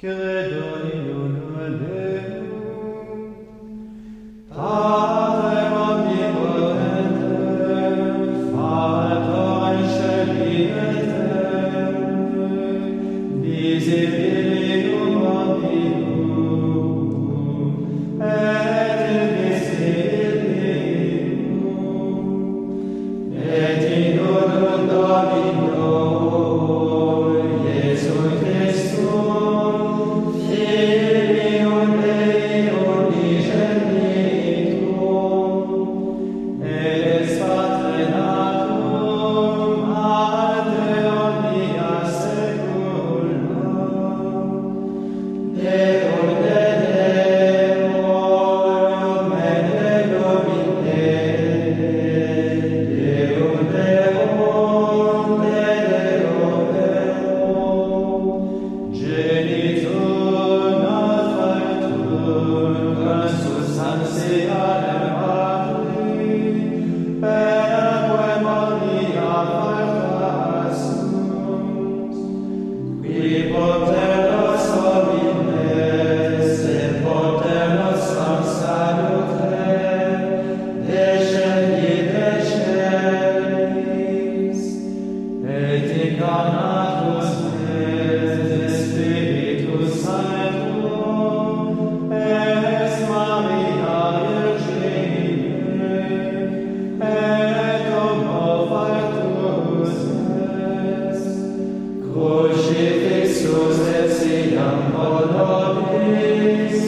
credo in unum Deum, Patrem omnipotente, Frator in celi eterni, visibilium omnium, et invisibilium, et in unum Dominum, Yeah. Crucifixus et siam honoris,